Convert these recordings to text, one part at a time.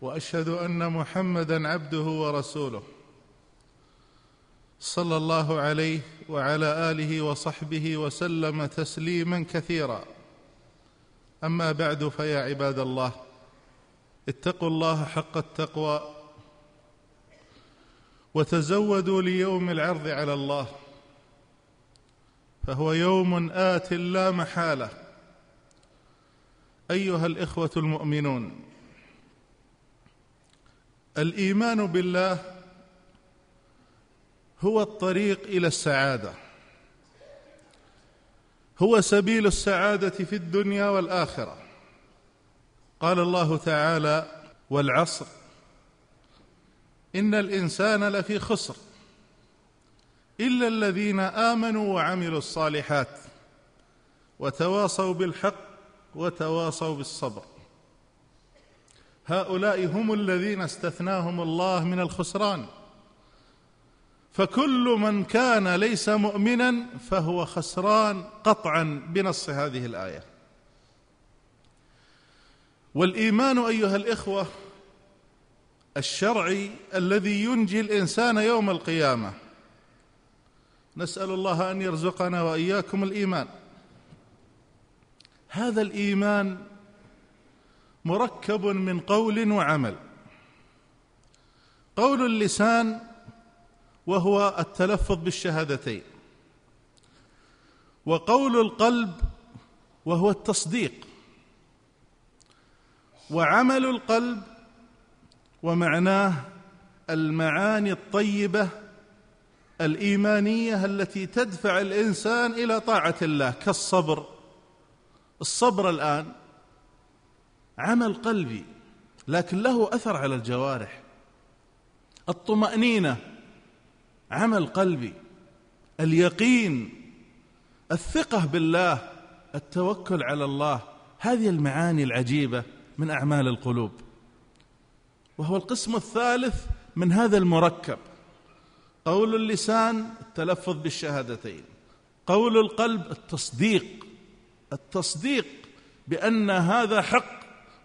وأشهد أن محمدا عبده ورسوله صلى الله عليه وعلى آله وصحبه وسلم تسليما كثيرا. أما بعد فيا عباد الله اتقوا الله حق التقوى وتزودوا ليوم العرض على الله فهو يوم آت لا محالة. أيها الإخوة المؤمنون الإيمان بالله هو الطريق إلى السعادة. هو سبيل السعادة في الدنيا والآخرة. قال الله تعالى والعصر. إن الإنسان لفي خسر. إلا الذين آمنوا وعملوا الصالحات وتواصوا بالحق وتواصوا بالصبر. هؤلاء هم الذين استثناهم الله من الخسران. فكل من كان ليس مؤمنا فهو خسران قطعا بنص هذه الآية. والإيمان أيها الإخوة الشرعي الذي ينجي الإنسان يوم القيامة. نسأل الله أن يرزقنا وإياكم الإيمان. هذا الإيمان مركب من قول وعمل. قول اللسان وهو التلفظ بالشهادتين. وقول القلب وهو التصديق. وعمل القلب ومعناه المعاني الطيبة الإيمانية التي تدفع الإنسان إلى طاعة الله كالصبر. الصبر الآن عمل قلبي لكن له أثر على الجوارح. الطمأنينة عمل قلبي. اليقين الثقة بالله التوكل على الله. هذه المعاني العجيبة من أعمال القلوب. وهو القسم الثالث من هذا المركب. قول اللسان التلفظ بالشهادتين. قول القلب التصديق. التصديق بأن هذا حق.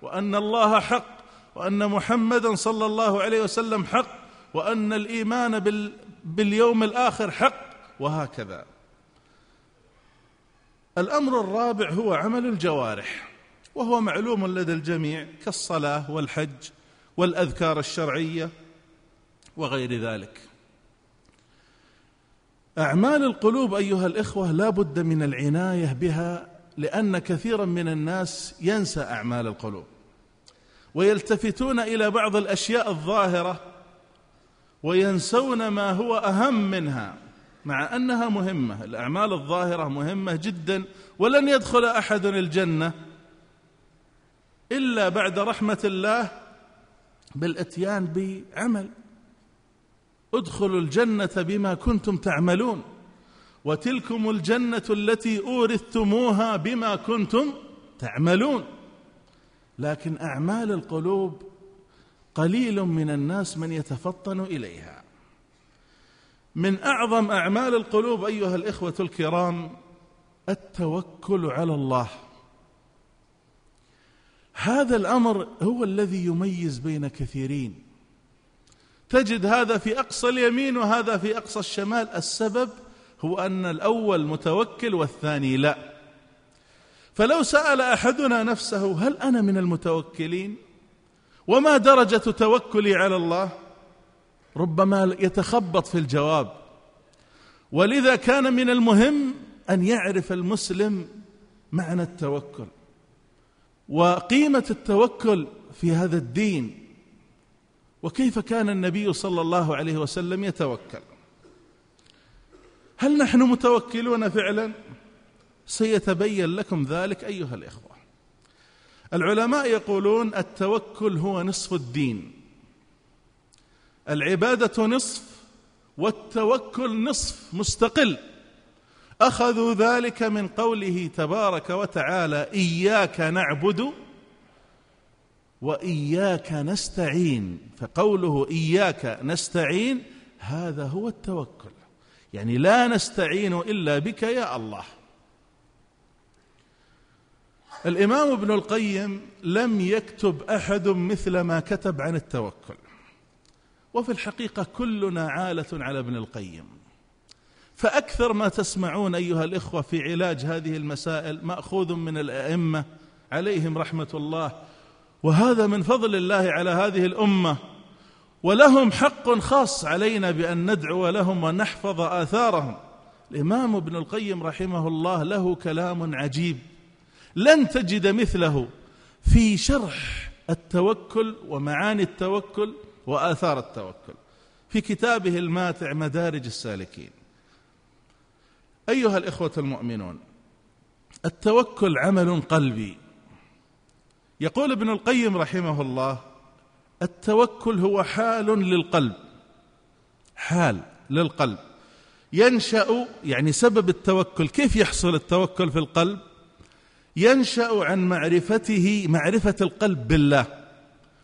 وأن الله حق وأن محمدا صلى الله عليه وسلم حق وأن الإيمان بال باليوم الآخر حق وهكذا. الأمر الرابع هو عمل الجوارح وهو معلوم لدى الجميع كالصلاة والحج والأذكار الشرعية وغير ذلك. أعمال القلوب أيها الإخوة لا بد من العناية بها لأن كثيرا من الناس ينسى أعمال القلوب ويلتفتون إلى بعض الأشياء الظاهرة وينسون ما هو أهم منها مع أنها مهمة الأعمال الظاهرة مهمة جدا ولن يدخل أحد الجنة إلا بعد رحمة الله بالإتيان بعمل. ادخلوا الجنة بما كنتم تعملون. وتلكم الجنة التي أورثتموها بما كنتم تعملون. لكن أعمال القلوب قليل من الناس من يتفطن إليها. من أعظم أعمال القلوب أيها الإخوة الكرام التوكل على الله. هذا الأمر هو الذي يميز بين كثيرين. تجد هذا في أقصى اليمين وهذا في أقصى الشمال. السبب هو أن الأول متوكل والثاني لا. فلو سأل أحدنا نفسه هل أنا من المتوكلين؟ وما درجة توكلي على الله؟ ربما يتخبط في الجواب. ولذا كان من المهم أن يعرف المسلم معنى التوكل. وقيمة التوكل في هذا الدين. وكيف كان النبي صلى الله عليه وسلم يتوكل؟ هل نحن متوكلون فعلا؟ سيتبين لكم ذلك أيها الإخوة. العلماء يقولون التوكل هو نصف الدين. العبادة نصف والتوكل نصف مستقل. أخذوا ذلك من قوله تبارك وتعالى إياك نعبد وإياك نستعين. فقوله إياك نستعين هذا هو التوكل. يعني لا نستعين إلا بك يا الله. الإمام ابن القيم لم يكتب أحد مثل ما كتب عن التوكل. وفي الحقيقة كلنا عالة على ابن القيم. فأكثر ما تسمعون أيها الإخوة في علاج هذه المسائل مأخوذ من الأئمة عليهم رحمة الله. وهذا من فضل الله على هذه الأمة. ولهم حق خاص علينا بأن ندعو لهم ونحفظ آثارهم. الإمام ابن القيم رحمه الله له كلام عجيب. لن تجد مثله في شرح التوكل ومعاني التوكل وآثار التوكل. في كتابه الماتع مدارج السالكين. أيها الإخوة المؤمنون التوكل عمل قلبي. يقول ابن القيم رحمه الله التوكل هو حال للقلب. حال للقلب. ينشأ يعني سبب التوكل كيف يحصل التوكل في القلب؟ ينشأ عن معرفته معرفة القلب بالله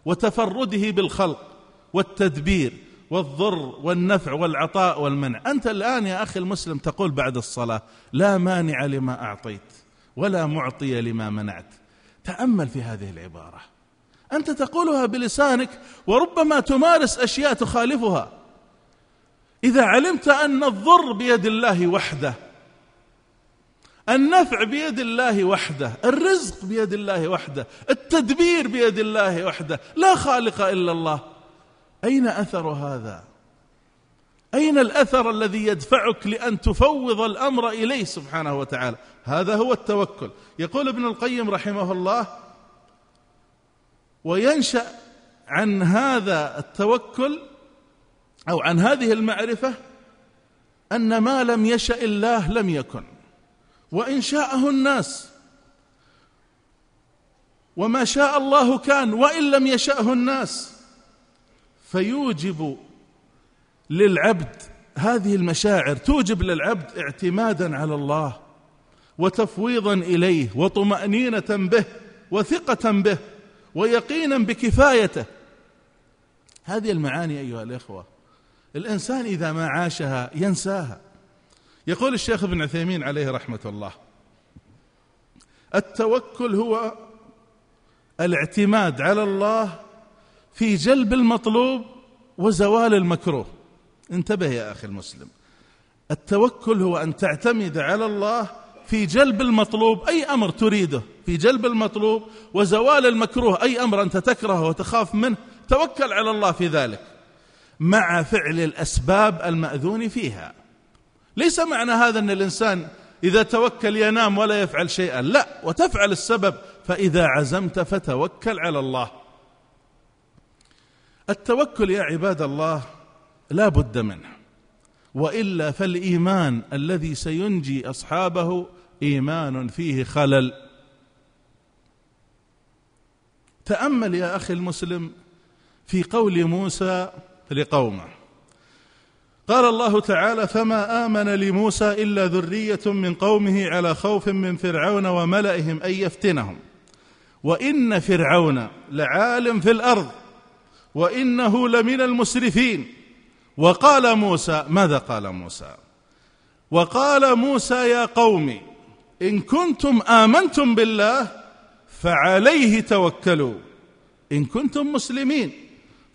وتفرده بالخلق والتدبير والضر والنفع والعطاء والمنع. أنت الآن يا أخي المسلم تقول بعد الصلاة لا مانع لما أعطيت ولا معطي لما منعت. تأمل في هذه العبارة. أنت تقولها بلسانك وربما تمارس أشياء تخالفها. إذا علمت أن الضر بيد الله وحده النفع بيد الله وحده الرزق بيد الله وحده التدبير بيد الله وحده لا خالق إلا الله أين أثر هذا؟ أين الأثر الذي يدفعك لأن تفوض الأمر إليه سبحانه وتعالى؟ هذا هو التوكل. يقول ابن القيم رحمه الله وينشأ عن هذا التوكل أو عن هذه المعرفة أن ما لم يشأ الله لم يكن وإن شاءه الناس وما شاء الله كان وإن لم يشأه الناس فيوجب للعبد هذه المشاعر توجب للعبد اعتمادا على الله وتفويضا إليه وطمأنينة به وثقة به ويقينا بكفايته. هذه المعاني أيها الإخوة. الإنسان إذا ما عاشها ينساها. يقول الشيخ ابن عثيمين عليه رحمة الله التوكل هو الاعتماد على الله في جلب المطلوب وزوال المكروه. انتبه يا أخي المسلم. التوكل هو أن تعتمد على الله في جلب المطلوب أي أمر تريده. في جلب المطلوب وزوال المكروه أي أمر أنت تكرهه وتخاف منه توكل على الله في ذلك. مع فعل الأسباب المأذون فيها. ليس معنى هذا أن الإنسان إذا توكل ينام ولا يفعل شيئا. لا وتفعل السبب فإذا عزمت فتوكل على الله. التوكل يا عباد الله لا بد منه. وإلا فالإيمان الذي سينجي أصحابه إيمان فيه خلل. تأمل يا أخي المسلم في قول موسى لقومه. قال الله تعالى فما آمن لموسى إلا ذرية من قومه على خوف من فرعون وملئهم أن يفتنهم. وإن فرعون لعالم في الأرض وإنه لمن المسرفين. وقال موسى ماذا قال موسى؟ وقال موسى يا قوم إن كنتم آمنتم بالله فعليه توكلوا. إن كنتم مسلمين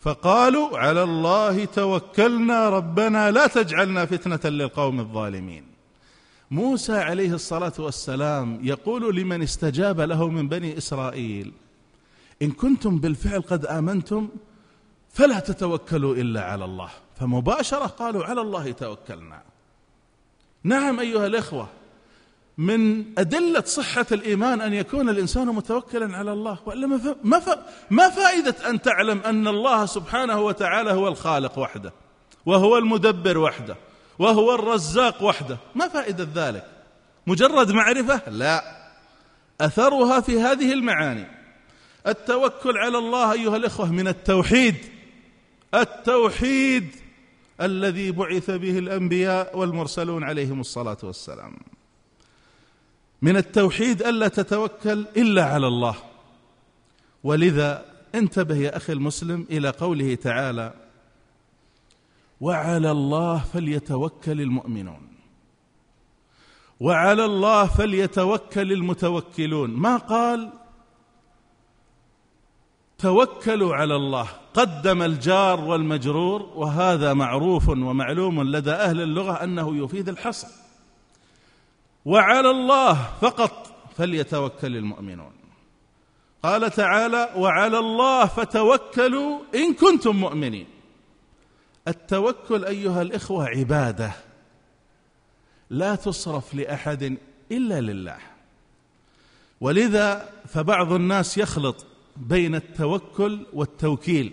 فقالوا على الله توكلنا ربنا لا تجعلنا فتنة للقوم الظالمين. موسى عليه الصلاة والسلام يقول لمن استجاب له من بني إسرائيل إن كنتم بالفعل قد آمنتم فلا تتوكلوا إلا على الله. فمباشرة قالوا على الله توكلنا. نعم أيها الإخوة من أدلة صحة الإيمان أن يكون الإنسان متوكلا على الله وإلا ما ما فائدة أن تعلم أن الله سبحانه وتعالى هو الخالق وحده وهو المدبر وحده وهو الرزاق وحده. ما فائدة ذلك؟ مجرد معرفة؟ لا. أثرها في هذه المعاني. التوكل على الله أيها الإخوة من التوحيد. التوحيد الذي بعث به الأنبياء والمرسلون عليهم الصلاة والسلام. من التوحيد ألا تتوكل إلا على الله. ولذا انتبه يا أخي المسلم إلى قوله تعالى وعلى الله فليتوكل المؤمنون. وعلى الله فليتوكل المتوكلون. ما قال؟ توكلوا على الله قدم الجار والمجرور وهذا معروف ومعلوم لدى أهل اللغة أنه يفيد الحصر. وعلى الله فقط فليتوكل المؤمنون. قال تعالى وعلى الله فتوكلوا إن كنتم مؤمنين. التوكل أيها الإخوة عبادة. لا تصرف لأحد إلا لله. ولذا فبعض الناس يخلط بين التوكل والتوكيل.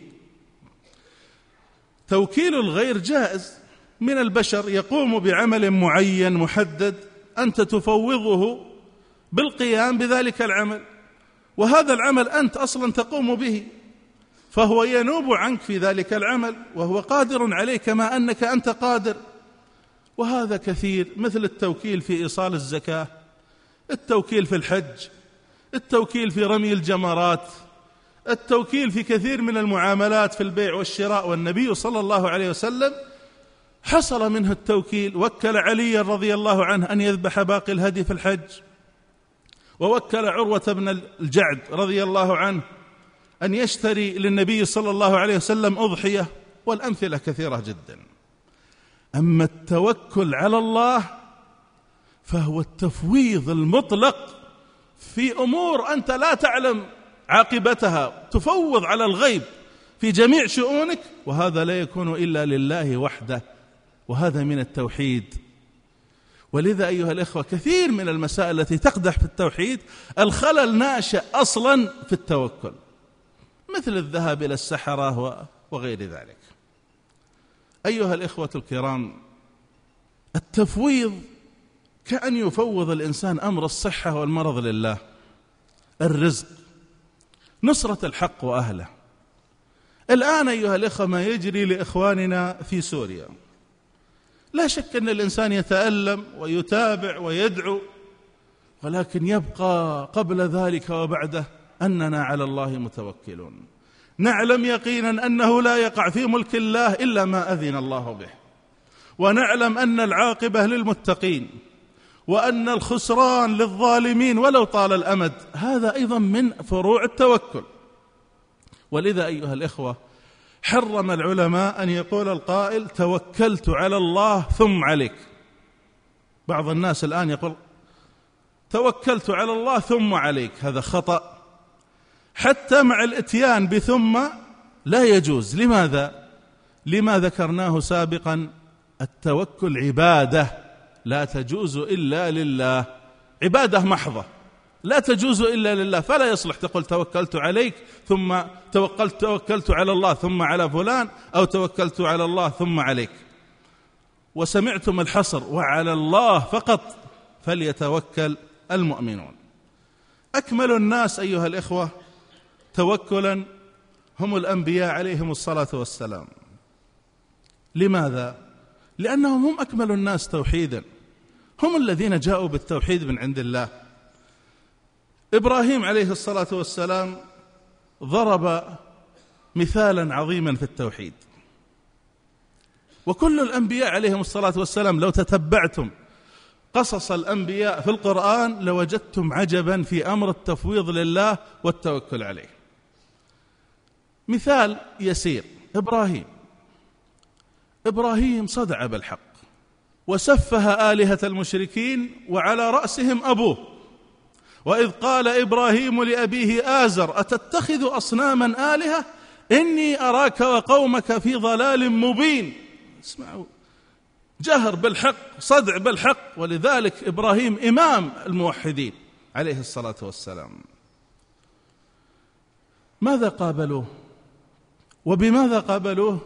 توكيل الغير جائز من البشر يقوم بعمل معين محدد أنت تفوضه بالقيام بذلك العمل وهذا العمل أنت أصلا تقوم به فهو ينوب عنك في ذلك العمل وهو قادر عليه كما أنك أنت قادر. وهذا كثير مثل التوكيل في إيصال الزكاة التوكيل في الحج التوكيل في رمي الجمرات التوكيل في كثير من المعاملات في البيع والشراء والنبي صلى الله عليه وسلم حصل منه التوكيل وكل علي رضي الله عنه أن يذبح باقي الهدي في الحج. ووكل عروة بن الجعد رضي الله عنه أن يشتري للنبي صلى الله عليه وسلم أضحية والأمثلة كثيرة جدا. أما التوكل على الله فهو التفويض المطلق في أمور أنت لا تعلم عاقبتها تفوض على الغيب في جميع شؤونك وهذا لا يكون إلا لله وحده. وهذا من التوحيد. ولذا أيها الإخوة كثير من المسائل التي تقدح في التوحيد الخلل ناشئ أصلا في التوكل مثل الذهاب إلى السحرة وغير ذلك. أيها الإخوة الكرام التفويض كأن يفوض الإنسان أمر الصحة والمرض لله. الرزق نصرة الحق وأهله. الآن أيها الإخوة ما يجري لإخواننا في سوريا. لا شك أن الإنسان يتألم ويتابع ويدعو ولكن يبقى قبل ذلك وبعده أننا على الله متوكلون. نعلم يقينا أنه لا يقع في ملك الله إلا ما أذن الله به. ونعلم أن العاقبة للمتقين وأن الخسران للظالمين ولو طال الأمد هذا أيضا من فروع التوكل. ولذا أيها الإخوة حرم العلماء أن يقول القائل توكلت على الله ثم عليك. بعض الناس الآن يقول توكلت على الله ثم عليك. هذا خطأ. حتى مع الإتيان بثم لا يجوز. لماذا؟ لما ذكرناه سابقا التوكل عبادة. لا تجوز إلا لله. عبادة محضة. لا تجوز إلا لله فلا يصلح تقول توكلت عليك ثم توكلت توكلت على الله ثم على فلان أو توكلت على الله ثم عليك. وسمعتم الحصر وعلى الله فقط فليتوكل المؤمنون. أكمل الناس أيها الإخوة توكلا هم الأنبياء عليهم الصلاة والسلام. لماذا؟ لأنهم هم أكمل الناس توحيدا. هم الذين جاءوا بالتوحيد من عند الله. إبراهيم عليه الصلاة والسلام ضرب مثالا عظيما في التوحيد. وكل الأنبياء عليهم الصلاة والسلام لو تتبعتم قصص الأنبياء في القرآن لوجدتم عجبا في أمر التفويض لله والتوكل عليه. مثال يسير إبراهيم. إبراهيم صدع بالحق وسفه آلهة المشركين وعلى رأسهم أبوه. وإذ قال إبراهيم لأبيه آزر أتتخذ أصناما آلهة؟ إني أراك وقومك في ضلال مبين. اسمعوا. جهر بالحق صدع بالحق ولذلك إبراهيم إمام الموحدين عليه الصلاة والسلام. ماذا قابلوه؟ وبماذا قابلوه؟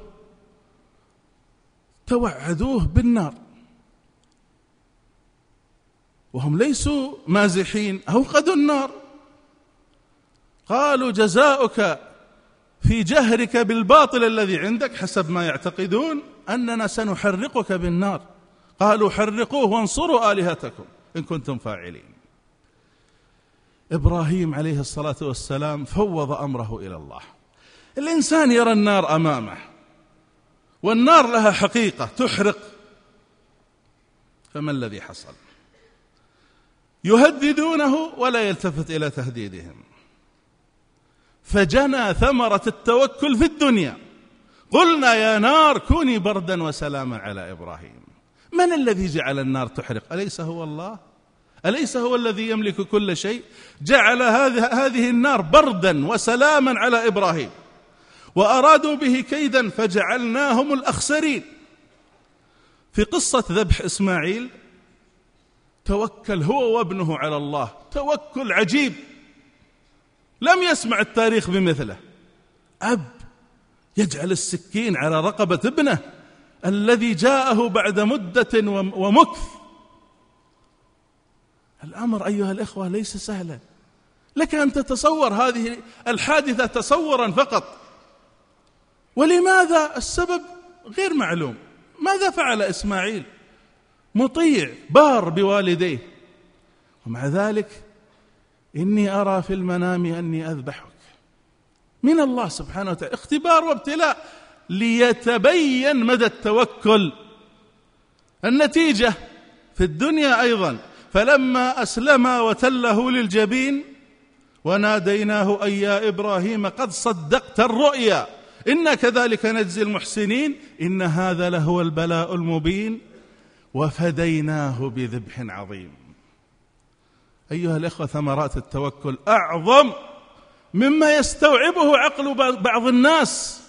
توعدوه بالنار. وهم ليسوا مازحين. اوقدوا النار. قالوا جزاؤك في جهرك بالباطل الذي عندك حسب ما يعتقدون أننا سنحرقك بالنار. قالوا حرقوه وانصروا آلهتكم إن كنتم فاعلين. إبراهيم عليه الصلاة والسلام فوض أمره إلى الله. الإنسان يرى النار أمامه. والنار لها حقيقة تحرق. فما الذي حصل؟ يهددونه ولا يلتفت إلى تهديدهم. فجنى ثمرة التوكل في الدنيا. قلنا يا نار كوني بردا وسلاما على إبراهيم. من الذي جعل النار تحرق؟ أليس هو الله؟ أليس هو الذي يملك كل شيء؟ جعل هذه النار بردا وسلاما على إبراهيم. وأرادوا به كيدا فجعلناهم الأخسرين. في قصة ذبح إسماعيل توكل هو وابنه على الله. توكل عجيب. لم يسمع التاريخ بمثله. أب يجعل السكين على رقبة ابنه الذي جاءه بعد مدة ومكث. الأمر أيها الإخوة ليس سهلا. لك أن تتصور هذه الحادثة تصورا فقط. ولماذا السبب؟ غير معلوم. ماذا فعل إسماعيل؟ مطيع بار بوالديه. ومع ذلك إني أرى في المنام أني أذبحك. من الله سبحانه وتعالى اختبار وابتلاء ليتبين مدى التوكل. النتيجة في الدنيا أيضا فلما أسلم وتله للجبين وناديناه اي يا إبراهيم قد صدقت الرؤيا. أنا كذلك نجزي المحسنين إن هذا لهو البلاء المبين. وفديناه بذبح عظيم. أيها الإخوة ثمرات التوكل أعظم مما يستوعبه عقل بعض الناس.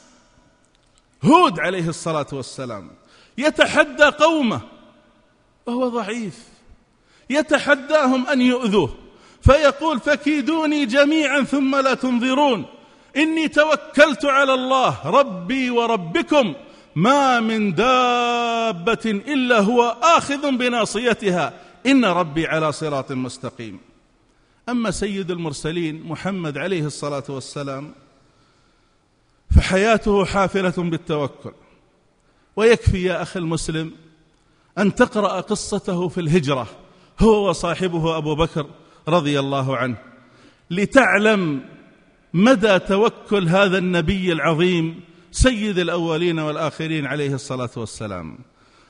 هود عليه الصلاة والسلام يتحدى قومه وهو ضعيف يتحداهم أن يؤذوه فيقول فكيدوني جميعا ثم لا تنظرون إني توكلت على الله ربي وربكم ما من دابة إلا هو آخذ بناصيتها. إن ربي على صراط مستقيم. أما سيد المرسلين محمد عليه الصلاة والسلام فحياته حافلة بالتوكل. ويكفي يا أخي المسلم أن تقرأ قصته في الهجرة هو وصاحبه أبو بكر رضي الله عنه لتعلم مدى توكل هذا النبي العظيم سيد الأولين والآخرين عليه الصلاة والسلام.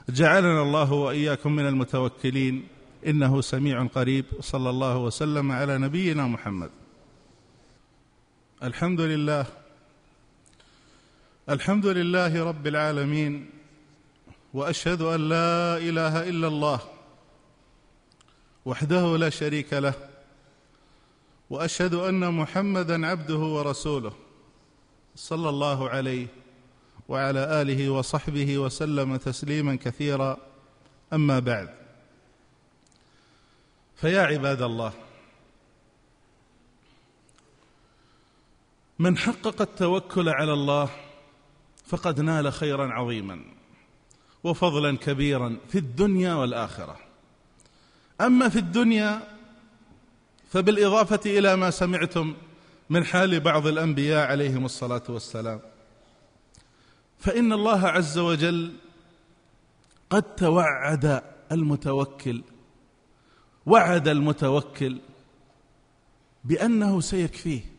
جعلنا الله وإياكم من المتوكلين. إنه سميع قريب. صلى الله وسلم على نبينا محمد. الحمد لله. الحمد لله رب العالمين. وأشهد أن لا إله إلا الله. وحده لا شريك له. وأشهد أن محمدا عبده ورسوله. صلى الله عليه وعلى آله وصحبه وسلم تسليما كثيرا. أما بعد فيا عباد الله من حقق التوكل على الله فقد نال خيرا عظيما وفضلا كبيرا في الدنيا والآخرة. أما في الدنيا فبالإضافة إلى ما سمعتم من حال بعض الأنبياء عليهم الصلاة والسلام. فإن الله عز وجل قد توعد المتوكل وعد المتوكل بأنه سيكفيه.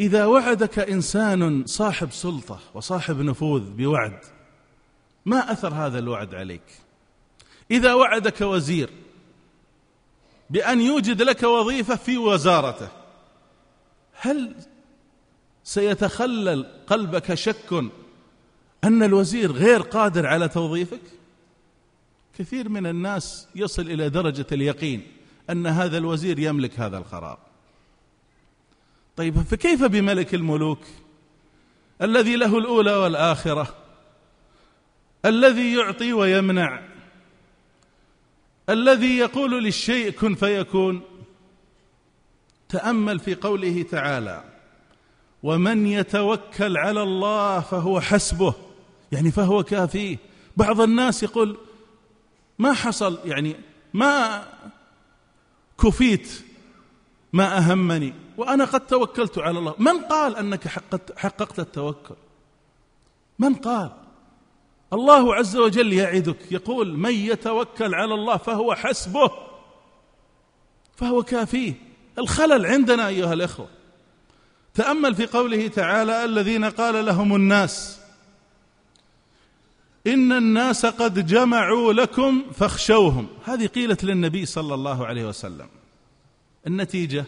إذا وعدك إنسان صاحب سلطة وصاحب نفوذ بوعد ما أثر هذا الوعد عليك؟ إذا وعدك وزير بأن يوجد لك وظيفة في وزارته. هل سيتخلل قلبك شك أن الوزير غير قادر على توظيفك؟ كثير من الناس يصل إلى درجة اليقين أن هذا الوزير يملك هذا القرار. طيب فكيف بملك الملوك؟ الذي له الأولى والآخرة الذي يعطي ويمنع الذي يقول للشيء كن فيكون تأمل في قوله تعالى ومن يتوكل على الله فهو حسبه. يعني فهو كافيه بعض الناس يقول ما حصل؟ يعني ما كفيت ما أهمني وأنا قد توكلت على الله. من قال حققت, حققت التوكل؟ من قال؟ الله عز وجل يعدك يقول من يتوكل على الله فهو حسبه فهو كافيه الخلل عندنا أيها الإخوة. تأمل في قوله تعالى الذين قال لهم الناس إن الناس قد جمعوا لكم فاخشوهم. هذه قيلت للنبي صلى الله عليه وسلم. النتيجة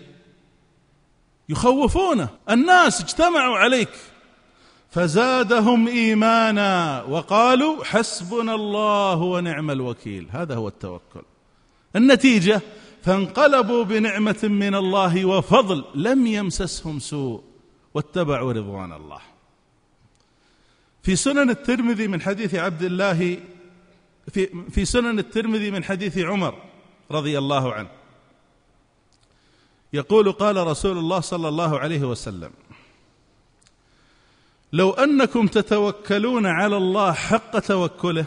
يخوفونه. الناس اجتمعوا عليك فزادهم إيمانا وقالوا حسبنا الله ونعم الوكيل. هذا هو التوكل. النتيجة فانقلبوا بنعمة من الله وفضل لم يمسسهم سوء واتبعوا رضوان الله. في سنن الترمذي من حديث عبد الله في في سنن الترمذي من حديث عمر رضي الله عنه. يقول قال رسول الله صلى الله عليه وسلم لو أنكم تتوكلون على الله حق توكله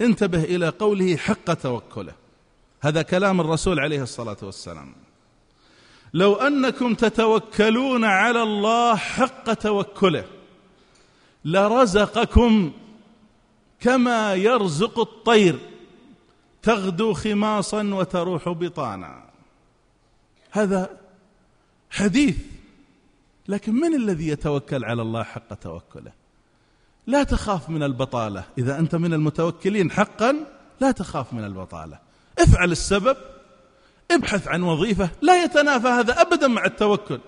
انتبه إلى قوله حق توكله. هذا كلام الرسول عليه الصلاة والسلام. لو أنكم تتوكلون على الله حق توكله لرزقكم كما يرزق الطير تغدو خماصا وتروح بطانا. هذا حديث لكن من الذي يتوكل على الله حق توكله؟ لا تخاف من البطالة. إذا أنت من المتوكلين حقا لا تخاف من البطالة. افعل السبب ابحث عن وظيفة لا يتنافى هذا ابدا مع التوكل.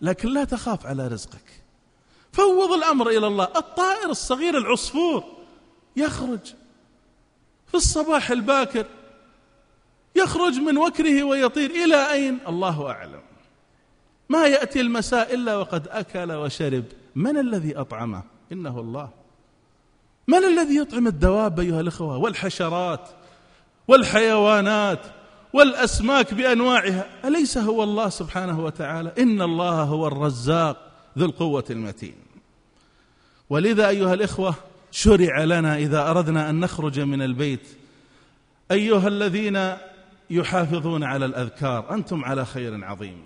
لكن لا تخاف على رزقك. فوض الأمر إلى الله. الطائر الصغير العصفور يخرج في الصباح الباكر يخرج من وكره ويطير. إلى أين؟ الله أعلم. ما يأتي المساء إلا وقد أكل وشرب. من الذي أطعمه؟ إنه الله. من الذي يطعم الدواب أيها الأخوة؟ والحشرات والحيوانات والأسماك بأنواعها. أليس هو الله سبحانه وتعالى؟ إن الله هو الرزاق ذو القوة المتين. ولذا أيها الأخوة شرع لنا إذا أردنا أن نخرج من البيت. أيها الذين يحافظون على الأذكار أنتم على خير عظيم.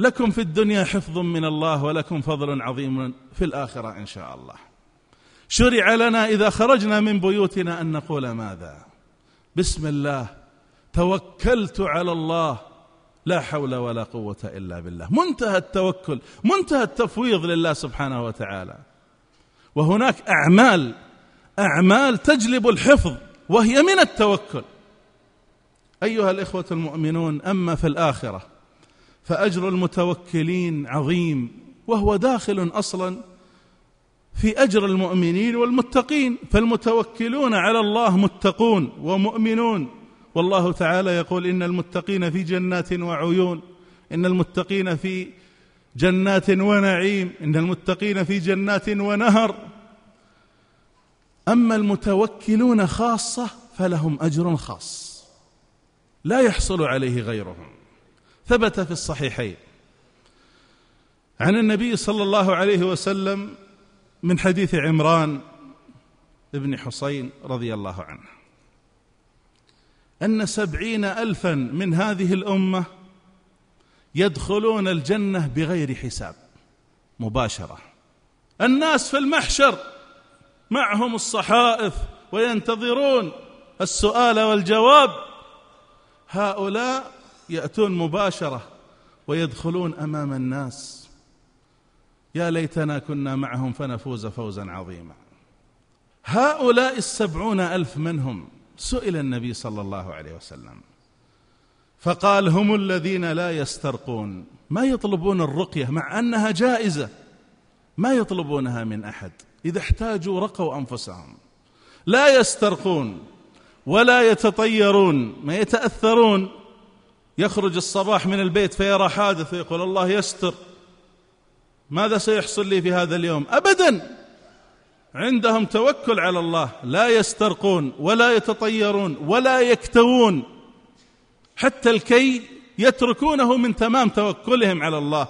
لكم في الدنيا حفظ من الله ولكم فضل عظيم في الآخرة إن شاء الله. شرع لنا إذا خرجنا من بيوتنا أن نقول ماذا؟ بسم الله. توكلت على الله. لا حول ولا قوة إلا بالله. منتهى التوكل. منتهى التفويض لله سبحانه وتعالى. وهناك أعمال. أعمال تجلب الحفظ وهي من التوكل. أيها الإخوة المؤمنون أما في الآخرة فأجر المتوكلين عظيم وهو داخل أصلا في أجر المؤمنين والمتقين. فالمتوكلون على الله متقون ومؤمنون. والله تعالى يقول إن المتقين في جنات وعيون إن المتقين في جنات ونعيم إن المتقين في جنات ونهر. أما المتوكلون خاصة فلهم أجر خاص لا يحصل عليه غيرهم. ثبت في الصحيحين. عن النبي صلى الله عليه وسلم من حديث عمران بن حسين رضي الله عنه. أن سبعين ألفا من هذه الأمة يدخلون الجنة بغير حساب. مباشرة. الناس في المحشر معهم الصحائف وينتظرون السؤال والجواب. هؤلاء يأتون مباشرة ويدخلون أمام الناس. يا ليتنا كنا معهم فنفوز فوزا عظيما. هؤلاء السبعون ألف منهم سئل النبي صلى الله عليه وسلم. فقال هم الذين لا يسترقون. ما يطلبون الرقية مع أنها جائزة. ما يطلبونها من أحد. إذا احتاجوا رقوا أنفسهم. لا يسترقون ولا يتطيرون. ما يتأثرون. يخرج الصباح من البيت فيرى حادث ويقول الله يستر ماذا سيحصل لي في هذا اليوم؟ ابدا! عندهم توكل على الله لا يسترقون ولا يتطيرون ولا يكتوون حتى الكي يتركونه من تمام توكلهم على الله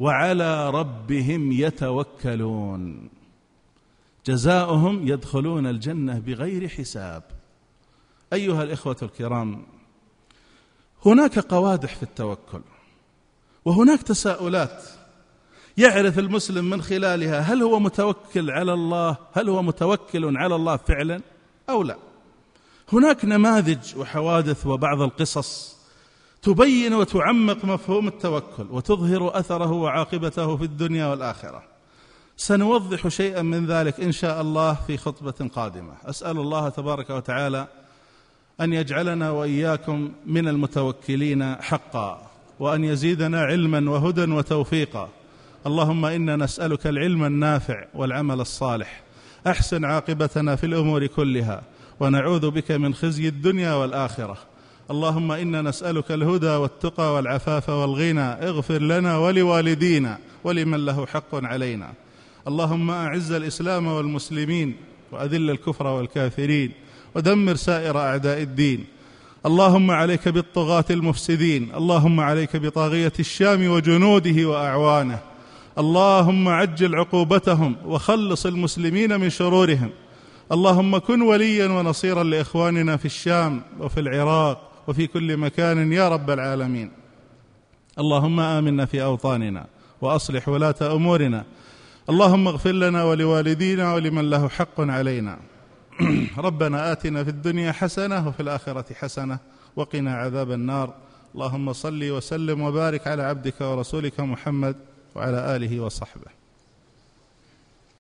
وعلى ربهم يتوكلون. جزاؤهم يدخلون الجنة بغير حساب. أيها الإخوة الكرام هناك قوادح في التوكل وهناك تساؤلات يعرف المسلم من خلالها هل هو متوكل على الله هل هو متوكل على الله فعلا أو لا. هناك نماذج وحوادث وبعض القصص تبين وتعمق مفهوم التوكل وتظهر أثره وعاقبته في الدنيا والآخرة. سنوضح شيئا من ذلك إن شاء الله في خطبة قادمة. أسأل الله تبارك وتعالى أن يجعلنا وإياكم من المتوكلين حقا وأن يزيدنا علما وهدى وتوفيقا. اللهم إنا نسألك العلم النافع والعمل الصالح. أحسن عاقبتنا في الأمور كلها ونعوذ بك من خزي الدنيا والآخرة. اللهم إنا نسألك الهدى والتقى والعفاف والغنى. اغفر لنا ولوالدينا ولمن له حق علينا. اللهم أعز الإسلام والمسلمين وأذل الكفر والكافرين. ودمر سائر أعداء الدين. اللهم عليك بالطغاة المفسدين. اللهم عليك بطاغية الشام وجنوده وأعوانه. اللهم عجل عقوبتهم وخلص المسلمين من شرورهم. اللهم كن وليا ونصيرا لإخواننا في الشام وفي العراق وفي كل مكان يا رب العالمين. اللهم آمنا في أوطاننا وأصلح ولاة أمورنا. اللهم اغفر لنا ولوالدينا ولمن له حق علينا. ربنا آتنا في الدنيا حسنة وفي الآخرة حسنة وقنا عذاب النار. اللهم صل وسلم وبارك على عبدك ورسولك محمد وعلى آله وصحبه.